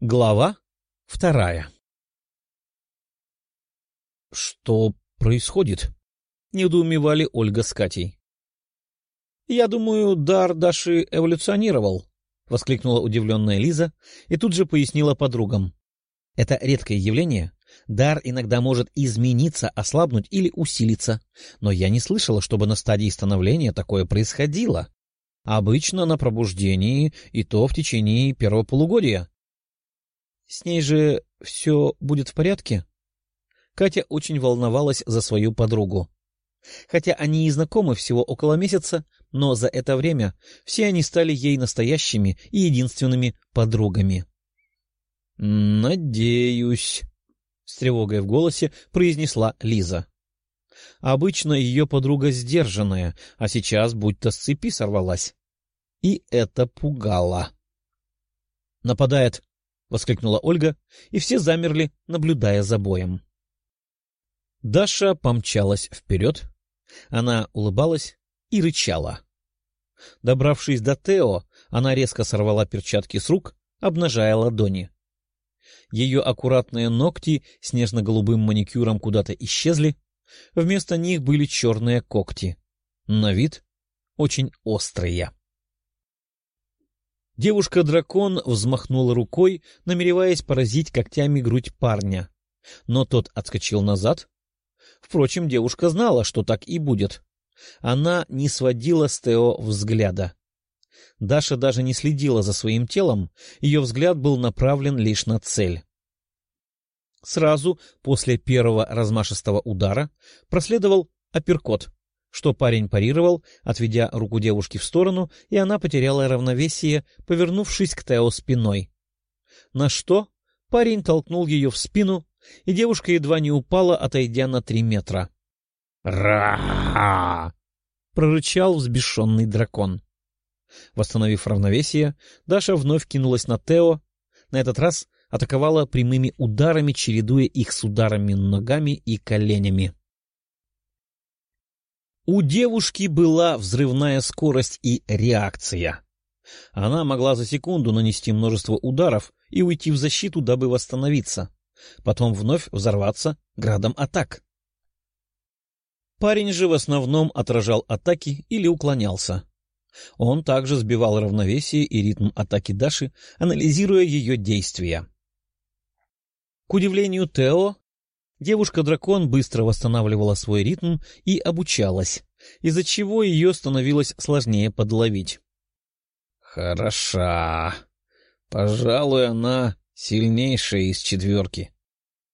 Глава вторая «Что происходит?» — недоумевали Ольга с Катей. «Я думаю, дар Даши эволюционировал», — воскликнула удивленная Лиза и тут же пояснила подругам. «Это редкое явление. Дар иногда может измениться, ослабнуть или усилиться. Но я не слышала, чтобы на стадии становления такое происходило. Обычно на пробуждении и то в течение первого полугодия. С ней же все будет в порядке? Катя очень волновалась за свою подругу. Хотя они и знакомы всего около месяца, но за это время все они стали ей настоящими и единственными подругами. «Надеюсь», — с тревогой в голосе произнесла Лиза. Обычно ее подруга сдержанная, а сейчас будто с цепи сорвалась. И это пугало. «Нападает!» — воскликнула Ольга, и все замерли, наблюдая за боем. Даша помчалась вперед. Она улыбалась и рычала. Добравшись до Тео, она резко сорвала перчатки с рук, обнажая ладони. Ее аккуратные ногти с нежно-голубым маникюром куда-то исчезли, вместо них были черные когти. На вид очень острые. Девушка-дракон взмахнула рукой, намереваясь поразить когтями грудь парня. Но тот отскочил назад. Впрочем, девушка знала, что так и будет. Она не сводила с Тео взгляда. Даша даже не следила за своим телом, ее взгляд был направлен лишь на цель. Сразу после первого размашистого удара проследовал апперкот, что парень парировал, отведя руку девушки в сторону, и она потеряла равновесие, повернувшись к Тео спиной. На что парень толкнул ее в спину, и девушка едва не упала, отойдя на три метра. «Ра!» — прорычал взбешенный дракон. Восстановив равновесие, Даша вновь кинулась на Тео, на этот раз атаковала прямыми ударами, чередуя их с ударами ногами и коленями. У девушки была взрывная скорость и реакция. Она могла за секунду нанести множество ударов и уйти в защиту, дабы восстановиться, потом вновь взорваться градом атак. Парень же в основном отражал атаки или уклонялся. Он также сбивал равновесие и ритм атаки Даши, анализируя ее действия. К удивлению Тео, девушка-дракон быстро восстанавливала свой ритм и обучалась, из-за чего ее становилось сложнее подловить. «Хороша. Пожалуй, она сильнейшая из четверки.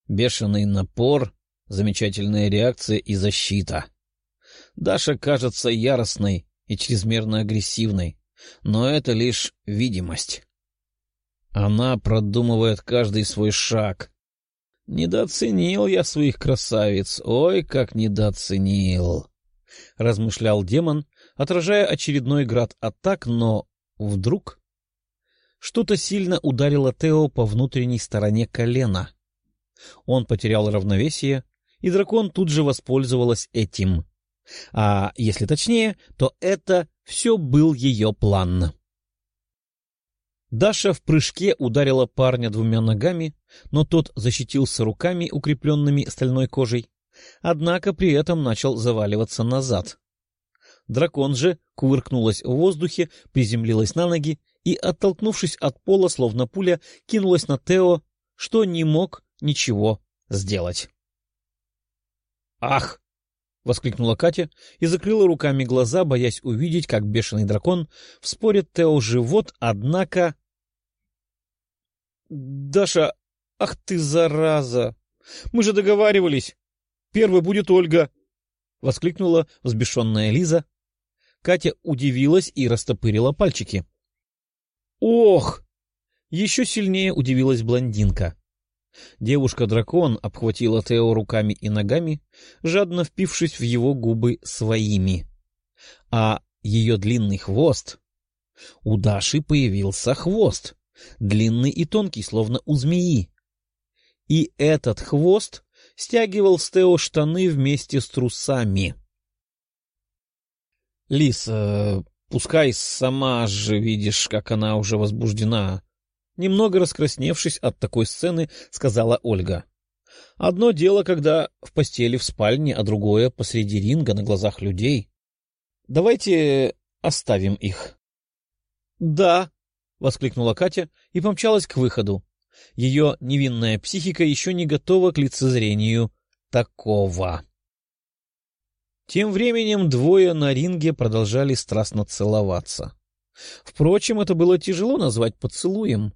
Бешеный напор, замечательная реакция и защита. Даша кажется яростной и чрезмерно агрессивной, но это лишь видимость. Она продумывает каждый свой шаг. Недооценил я своих красавиц, ой, как недооценил. Размышлял демон, отражая очередной град атак, но вдруг... Что-то сильно ударило Тео по внутренней стороне колена. Он потерял равновесие, и дракон тут же воспользовалась этим. А если точнее, то это все был ее план. Даша в прыжке ударила парня двумя ногами, но тот защитился руками, укрепленными стальной кожей, однако при этом начал заваливаться назад. Дракон же кувыркнулась в воздухе, приземлилась на ноги и, оттолкнувшись от пола, словно пуля, кинулась на Тео, что не мог ничего сделать. «Ах!» — воскликнула Катя и закрыла руками глаза, боясь увидеть, как бешеный дракон вспорит Тео живот, однако... «Даша, ах ты, зараза! Мы же договаривались! Первой будет Ольга!» — воскликнула взбешенная Лиза. Катя удивилась и растопырила пальчики. «Ох!» — еще сильнее удивилась блондинка. Девушка-дракон обхватила Тео руками и ногами, жадно впившись в его губы своими. А ее длинный хвост... У Даши появился хвост, длинный и тонкий, словно у змеи. И этот хвост стягивал с Тео штаны вместе с трусами. — Лис, э, пускай сама же видишь, как она уже возбуждена. немного раскрасневшись от такой сцены, сказала Ольга. Одно дело, когда в постели в спальне, а другое посреди ринга на глазах людей. Давайте оставим их. — Да, — воскликнула Катя и помчалась к выходу. Ее невинная психика еще не готова к лицезрению такого. Тем временем двое на ринге продолжали страстно целоваться. Впрочем, это было тяжело назвать поцелуем,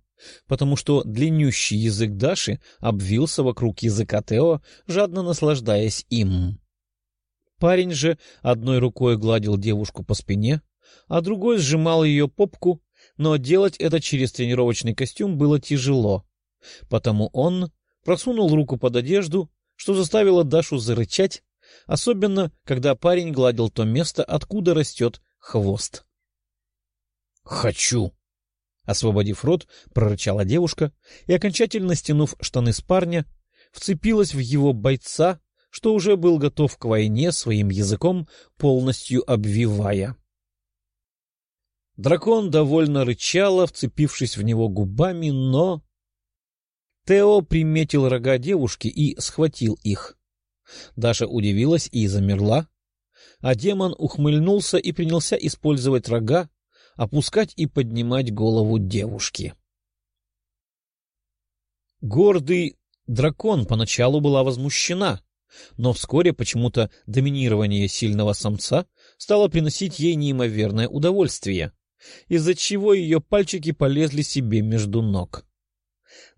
потому что длиннющий язык Даши обвился вокруг языка Тео, жадно наслаждаясь им. Парень же одной рукой гладил девушку по спине, а другой сжимал ее попку, но делать это через тренировочный костюм было тяжело, потому он просунул руку под одежду, что заставило Дашу зарычать, особенно когда парень гладил то место, откуда растет хвост. «Хочу!» Освободив рот, прорычала девушка и, окончательно стянув штаны с парня, вцепилась в его бойца, что уже был готов к войне своим языком, полностью обвивая. Дракон довольно рычала, вцепившись в него губами, но... Тео приметил рога девушки и схватил их. Даша удивилась и замерла, а демон ухмыльнулся и принялся использовать рога, опускать и поднимать голову девушки. Гордый дракон поначалу была возмущена, но вскоре почему-то доминирование сильного самца стало приносить ей неимоверное удовольствие, из-за чего ее пальчики полезли себе между ног.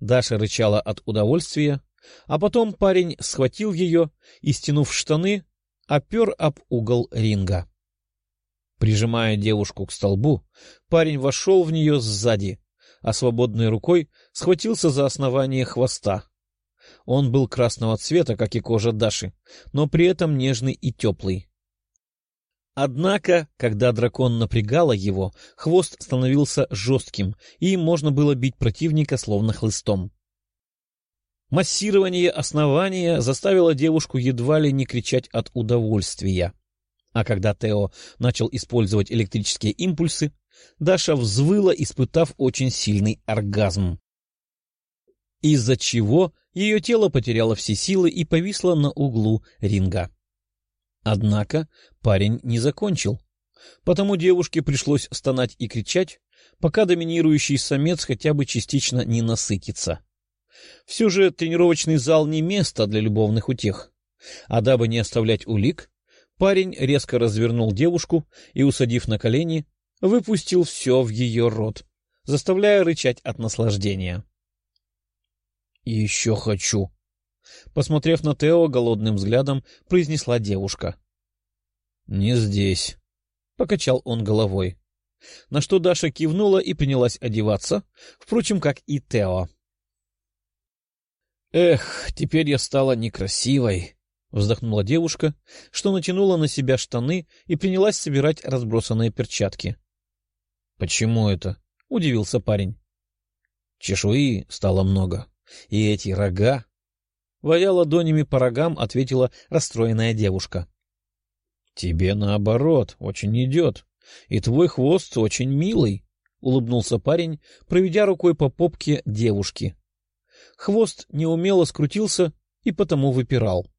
Даша рычала от удовольствия, а потом парень схватил ее и, стянув штаны, опер об угол ринга. Прижимая девушку к столбу, парень вошел в нее сзади, а свободной рукой схватился за основание хвоста. Он был красного цвета, как и кожа Даши, но при этом нежный и теплый. Однако, когда дракон напрягала его, хвост становился жестким, и можно было бить противника словно хлыстом. Массирование основания заставило девушку едва ли не кричать от удовольствия. А когда Тео начал использовать электрические импульсы, Даша взвыла, испытав очень сильный оргазм. Из-за чего ее тело потеряло все силы и повисло на углу ринга. Однако парень не закончил, потому девушке пришлось стонать и кричать, пока доминирующий самец хотя бы частично не насытится. Все же тренировочный зал не место для любовных утех, а дабы не оставлять улик, Парень резко развернул девушку и, усадив на колени, выпустил все в ее рот, заставляя рычать от наслаждения. «Еще хочу!» Посмотрев на Тео голодным взглядом, произнесла девушка. «Не здесь», — покачал он головой. На что Даша кивнула и принялась одеваться, впрочем, как и Тео. «Эх, теперь я стала некрасивой», Вздохнула девушка, что натянула на себя штаны и принялась собирать разбросанные перчатки. — Почему это? — удивился парень. — Чешуи стало много. И эти рога... Водя ладонями по рогам, ответила расстроенная девушка. — Тебе, наоборот, очень идет. И твой хвост очень милый, — улыбнулся парень, проведя рукой по попке девушки. Хвост неумело скрутился и потому выпирал.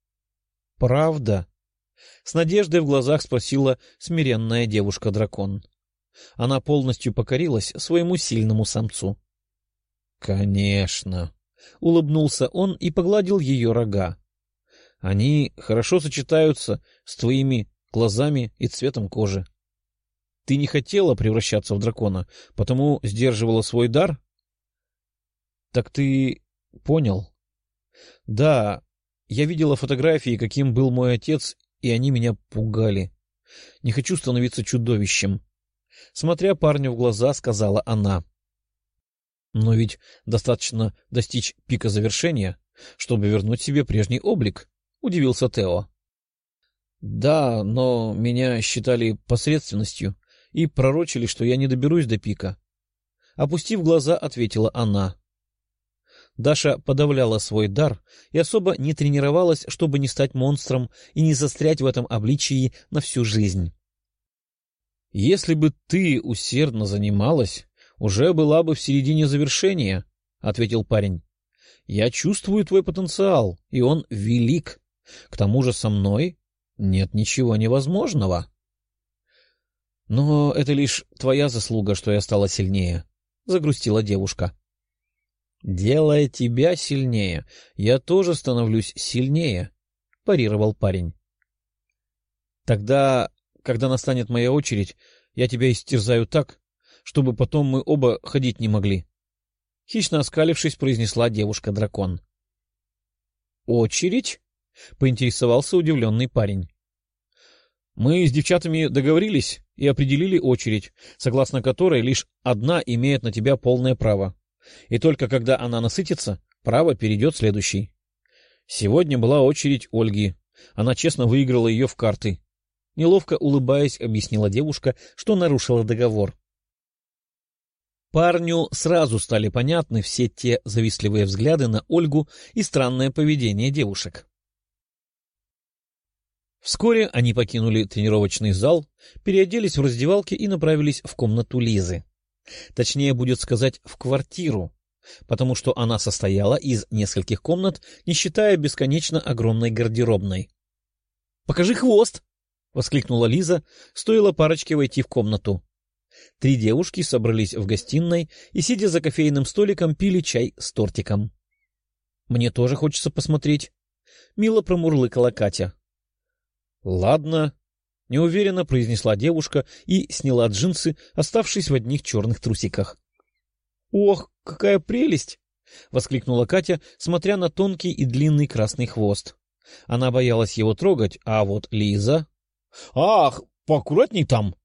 — правда? — с надеждой в глазах спросила смиренная девушка-дракон. Она полностью покорилась своему сильному самцу. — Конечно, — улыбнулся он и погладил ее рога. — Они хорошо сочетаются с твоими глазами и цветом кожи. Ты не хотела превращаться в дракона, потому сдерживала свой дар? — Так ты понял? — Да, я видела фотографии, каким был мой отец, и они меня пугали. Не хочу становиться чудовищем. Смотря парню в глаза, сказала она. Но ведь достаточно достичь пика завершения, чтобы вернуть себе прежний облик, — удивился Тео. Да, но меня считали посредственностью и пророчили, что я не доберусь до пика. Опустив глаза, ответила она. Даша подавляла свой дар и особо не тренировалась, чтобы не стать монстром и не застрять в этом обличии на всю жизнь. «Если бы ты усердно занималась, уже была бы в середине завершения, — ответил парень. — Я чувствую твой потенциал, и он велик. К тому же со мной нет ничего невозможного. — Но это лишь твоя заслуга, что я стала сильнее, — загрустила девушка. — Делая тебя сильнее, я тоже становлюсь сильнее, — парировал парень. — Тогда, когда настанет моя очередь, я тебя истерзаю так, чтобы потом мы оба ходить не могли. Хищно оскалившись, произнесла девушка-дракон. — Очередь? — поинтересовался удивленный парень. — Мы с девчатами договорились и определили очередь, согласно которой лишь одна имеет на тебя полное право. И только когда она насытится, право перейдет следующий. Сегодня была очередь Ольги. Она честно выиграла ее в карты. Неловко улыбаясь, объяснила девушка, что нарушила договор. Парню сразу стали понятны все те завистливые взгляды на Ольгу и странное поведение девушек. Вскоре они покинули тренировочный зал, переоделись в раздевалке и направились в комнату Лизы. Точнее, будет сказать, в квартиру, потому что она состояла из нескольких комнат, не считая бесконечно огромной гардеробной. — Покажи хвост! — воскликнула Лиза, стоило парочке войти в комнату. Три девушки собрались в гостиной и, сидя за кофейным столиком, пили чай с тортиком. — Мне тоже хочется посмотреть. Мило промурлыкала Катя. — Ладно, — неуверенно произнесла девушка и сняла джинсы, оставшись в одних черных трусиках. — Ох, какая прелесть! — воскликнула Катя, смотря на тонкий и длинный красный хвост. Она боялась его трогать, а вот Лиза... — Ах, поаккуратней там!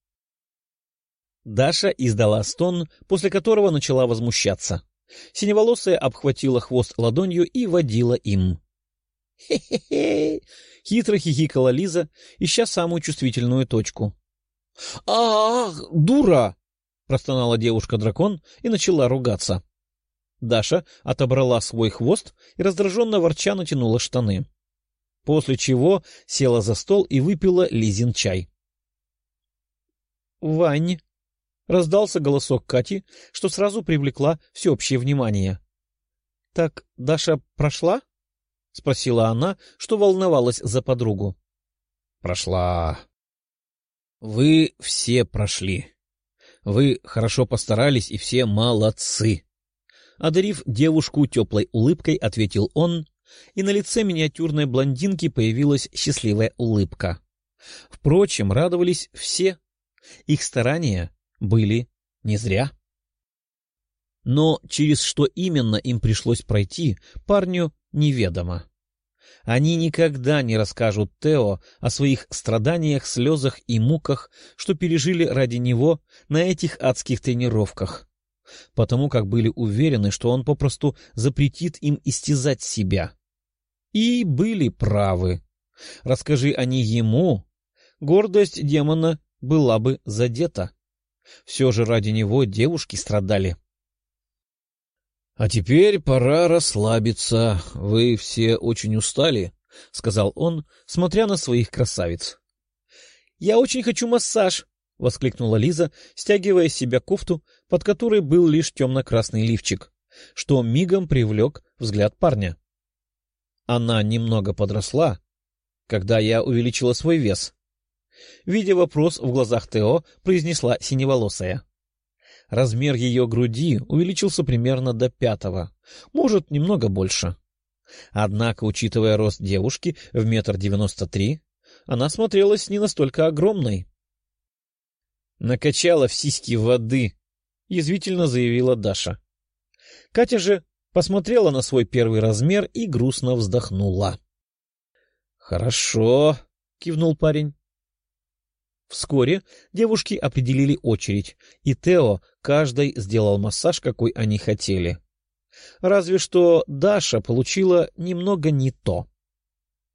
Даша издала стон, после которого начала возмущаться. Синеволосая обхватила хвост ладонью и водила им. «Хе-хе-хе!» — хитро хихикала Лиза, ища самую чувствительную точку. «Ах, дура!» — простонала девушка-дракон и начала ругаться. Даша отобрала свой хвост и раздраженно ворча натянула штаны. После чего села за стол и выпила Лизин чай. — Вань, — раздался голосок Кати, что сразу привлекла всеобщее внимание. — Так Даша прошла? — спросила она, что волновалась за подругу. — Прошла. — Вы все прошли. Вы хорошо постарались, и все молодцы. Одарив девушку теплой улыбкой, ответил он, и на лице миниатюрной блондинки появилась счастливая улыбка. Впрочем, радовались все. Их старания были не зря. Но через что именно им пришлось пройти, парню неведомо. Они никогда не расскажут Тео о своих страданиях, слезах и муках, что пережили ради него на этих адских тренировках, потому как были уверены, что он попросту запретит им истязать себя. И были правы. Расскажи они ему, гордость демона была бы задета. Все же ради него девушки страдали. — А теперь пора расслабиться. Вы все очень устали, — сказал он, смотря на своих красавиц. — Я очень хочу массаж, — воскликнула Лиза, стягивая с себя кофту, под которой был лишь темно-красный лифчик, что мигом привлек взгляд парня. Она немного подросла, когда я увеличила свой вес, Видя вопрос в глазах Тео, произнесла синеволосая. Размер ее груди увеличился примерно до пятого, может, немного больше. Однако, учитывая рост девушки в метр девяносто три, она смотрелась не настолько огромной. «Накачала в сиськи воды», — язвительно заявила Даша. Катя же посмотрела на свой первый размер и грустно вздохнула. «Хорошо», — кивнул парень. Вскоре девушки определили очередь, и Тео каждой сделал массаж, какой они хотели. Разве что Даша получила немного не то.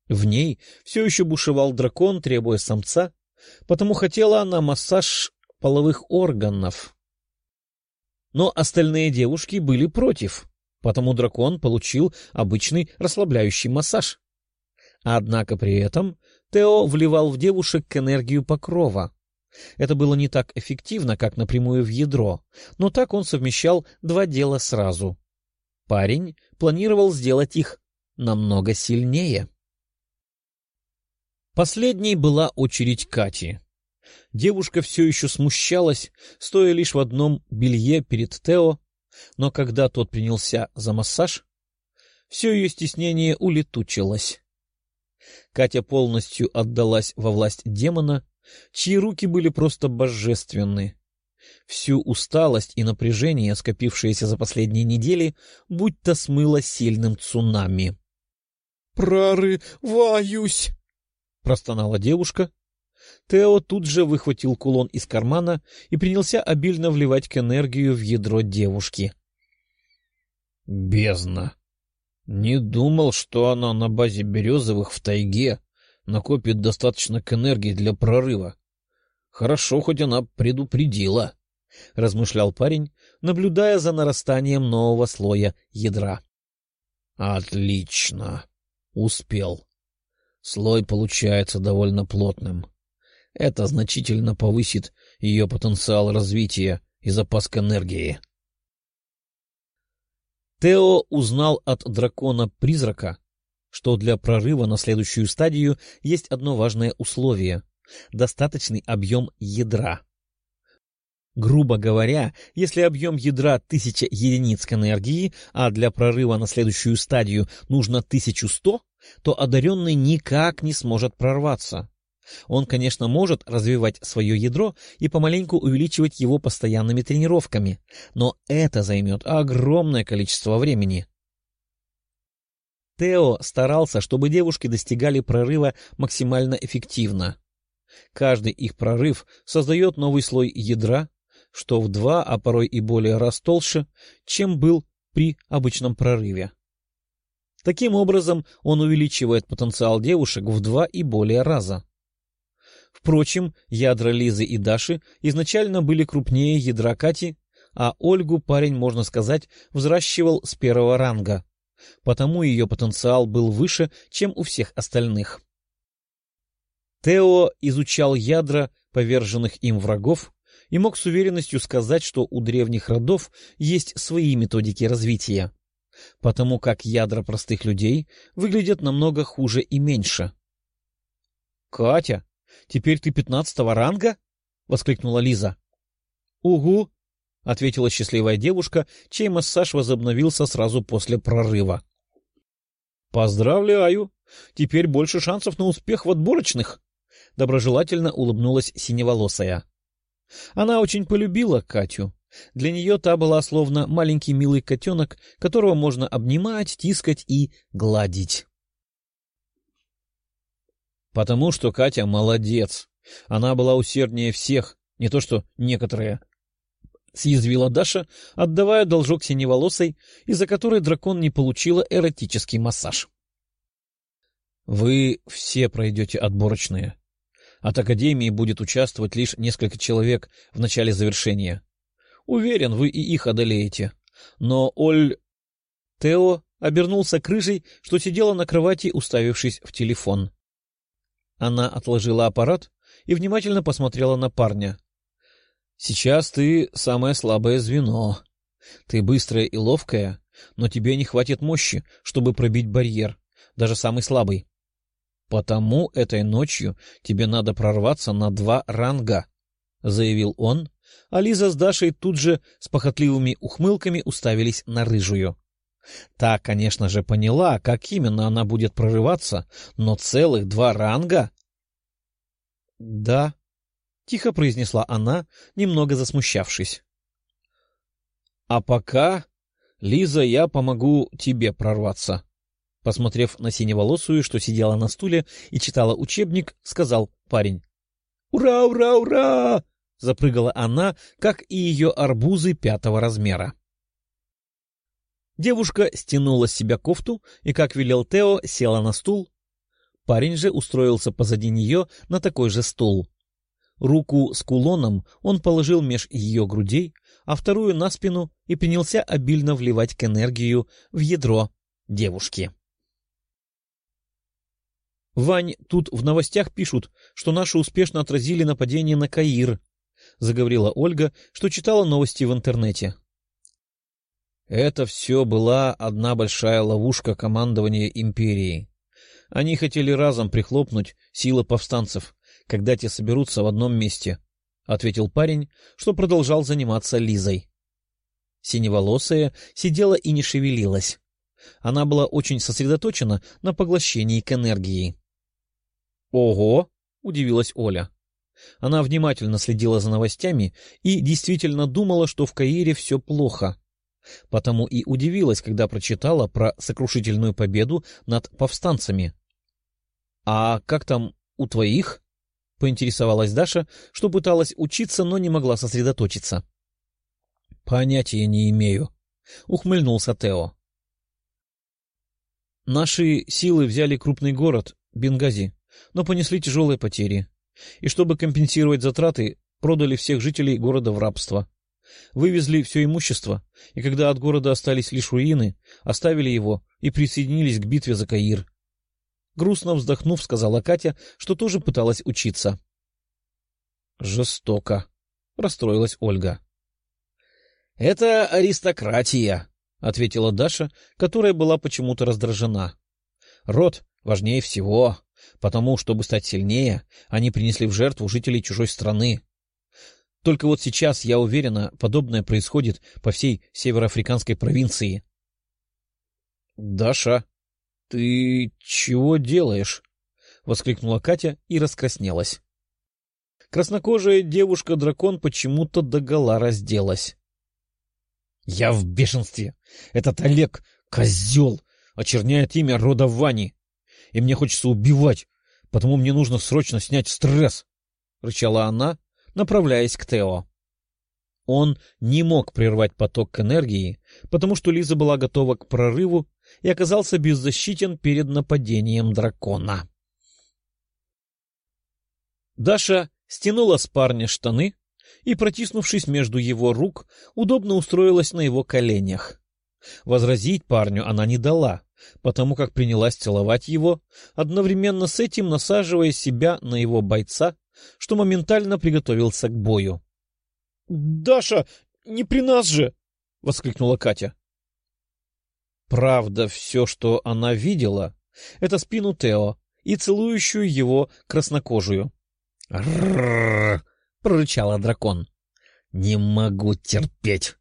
В ней все еще бушевал дракон, требуя самца, потому хотела она массаж половых органов. Но остальные девушки были против, потому дракон получил обычный расслабляющий массаж. Однако при этом Тео вливал в девушек энергию покрова, Это было не так эффективно, как напрямую в ядро, но так он совмещал два дела сразу. Парень планировал сделать их намного сильнее. Последней была очередь Кати. Девушка все еще смущалась, стоя лишь в одном белье перед Тео, но когда тот принялся за массаж, все ее стеснение улетучилось. Катя полностью отдалась во власть демона, чьи руки были просто божественны. Всю усталость и напряжение, скопившееся за последние недели, будто смыло сильным цунами. — Прорываюсь! — простонала девушка. Тео тут же выхватил кулон из кармана и принялся обильно вливать к энергию в ядро девушки. — Бездна! Не думал, что она на базе Березовых в тайге накопит достаточно к энергии для прорыва. Хорошо, хоть она предупредила, — размышлял парень, наблюдая за нарастанием нового слоя ядра. — Отлично! Успел. Слой получается довольно плотным. Это значительно повысит ее потенциал развития и запас к энергии. Тео узнал от дракона-призрака, что для прорыва на следующую стадию есть одно важное условие — достаточный объем ядра. Грубо говоря, если объем ядра 1000 единиц к энергии, а для прорыва на следующую стадию нужно 1100, то одаренный никак не сможет прорваться. Он, конечно, может развивать свое ядро и помаленьку увеличивать его постоянными тренировками, но это займет огромное количество времени. Тео старался, чтобы девушки достигали прорыва максимально эффективно. Каждый их прорыв создает новый слой ядра, что в два, а порой и более раз толще, чем был при обычном прорыве. Таким образом, он увеличивает потенциал девушек в два и более раза. Впрочем, ядра Лизы и Даши изначально были крупнее ядра Кати, а Ольгу парень, можно сказать, взращивал с первого ранга, потому ее потенциал был выше, чем у всех остальных. Тео изучал ядра поверженных им врагов и мог с уверенностью сказать, что у древних родов есть свои методики развития потому как ядра простых людей выглядят намного хуже и меньше. — Катя, теперь ты пятнадцатого ранга? — воскликнула Лиза. — Угу, — ответила счастливая девушка, чей массаж возобновился сразу после прорыва. — Поздравляю! Теперь больше шансов на успех в отборочных! — доброжелательно улыбнулась синеволосая. Она очень полюбила Катю для нее та была словно маленький милый котенок, которого можно обнимать, тискать и гладить. Потому что Катя молодец. Она была усерднее всех, не то что некоторые. Съязвила Даша, отдавая должок синеволосой, из-за которой дракон не получила эротический массаж. Вы все пройдете отборочные. От Академии будет участвовать лишь несколько человек в начале завершения. Уверен, вы и их одолеете. Но Оль... Тео обернулся к рыжей, что сидела на кровати, уставившись в телефон. Она отложила аппарат и внимательно посмотрела на парня. — Сейчас ты самое слабое звено. Ты быстрая и ловкая, но тебе не хватит мощи, чтобы пробить барьер, даже самый слабый. Потому этой ночью тебе надо прорваться на два ранга, — заявил он, а Лиза с Дашей тут же с похотливыми ухмылками уставились на рыжую. Та, конечно же, поняла, как именно она будет прорываться, но целых два ранга? — Да, — тихо произнесла она, немного засмущавшись. — А пока, Лиза, я помогу тебе прорваться. Посмотрев на синеволосую, что сидела на стуле и читала учебник, сказал парень. — Ура, ура, ура! Запрыгала она, как и ее арбузы пятого размера. Девушка стянула с себя кофту и, как велел Тео, села на стул. Парень же устроился позади нее на такой же стул. Руку с кулоном он положил меж ее грудей, а вторую на спину и принялся обильно вливать к энергию в ядро девушки. — Вань, тут в новостях пишут, что наши успешно отразили нападение на Каир, — заговорила Ольга, что читала новости в интернете. Это все была одна большая ловушка командования империи. Они хотели разом прихлопнуть силы повстанцев, когда те соберутся в одном месте, — ответил парень, что продолжал заниматься Лизой. Синеволосая сидела и не шевелилась. Она была очень сосредоточена на поглощении к энергии. «Ого!» — удивилась Оля. Она внимательно следила за новостями и действительно думала, что в Каире все плохо. Потому и удивилась, когда прочитала про сокрушительную победу над повстанцами. — А как там у твоих? — поинтересовалась Даша, что пыталась учиться, но не могла сосредоточиться. — Понятия не имею, — ухмыльнулся Тео. — Наши силы взяли крупный город, Бенгази, но понесли тяжелые потери. И чтобы компенсировать затраты, продали всех жителей города в рабство. Вывезли все имущество, и когда от города остались лишь руины, оставили его и присоединились к битве за Каир. Грустно вздохнув, сказала Катя, что тоже пыталась учиться. «Жестоко», — расстроилась Ольга. «Это аристократия», — ответила Даша, которая была почему-то раздражена. «Род важнее всего, потому, чтобы стать сильнее, они принесли в жертву жителей чужой страны. Только вот сейчас, я уверена, подобное происходит по всей североафриканской провинции». «Даша», «Ты чего делаешь?» — воскликнула Катя и раскраснелась. Краснокожая девушка-дракон почему-то догола разделась. «Я в бешенстве! Этот Олег — козел! Очерняет имя рода Вани! И мне хочется убивать, потому мне нужно срочно снять стресс!» — рычала она, направляясь к Тео. Он не мог прервать поток энергии, потому что Лиза была готова к прорыву и оказался беззащитен перед нападением дракона. Даша стянула с парня штаны и, протиснувшись между его рук, удобно устроилась на его коленях. Возразить парню она не дала, потому как принялась целовать его, одновременно с этим насаживая себя на его бойца, что моментально приготовился к бою. — Даша, не при нас же! — воскликнула Катя. Правда, все, что она видела, — это спину Тео и целующую его краснокожую. Прорычала дракон. «Не могу терпеть!»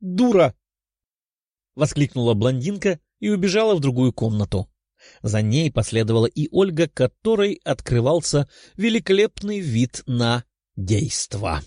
«Дура!» — воскликнула блондинка и убежала в другую комнату. За ней последовала и Ольга, которой открывался великолепный вид на действо.